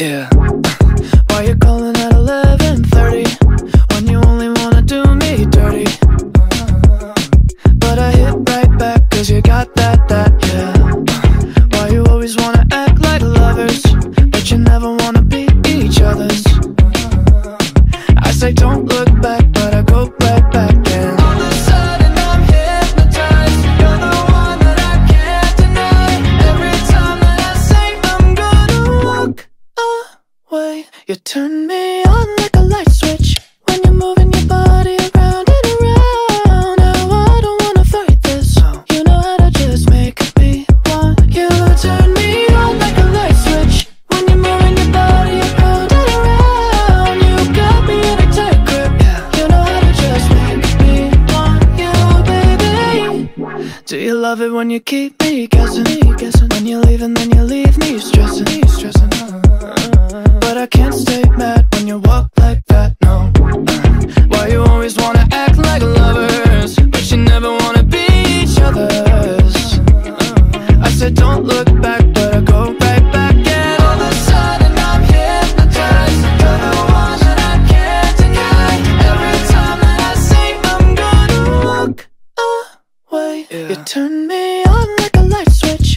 Yeah. Why you calling at 11:30 when you only wanna do me dirty? But I hit right back 'cause you got that that yeah. Why you always wanna act like lovers but you never wanna be each other's? I say don't look you turn me on like a light switch when you're moving your body around and around. Now I don't wanna fight this. You know how to just make me want you. Turn me on like a light switch when you're moving your body around and around. You got me in a tight grip. You know how to just make me want you, baby. Do you love it when you keep me guessing? When you leave and then you leave me stressing, I don't look back, but I go right back, and all of a sudden I'm hypnotized. You're the one that I can't deny. Every time that I say I'm gonna walk away, you turn me on like a light switch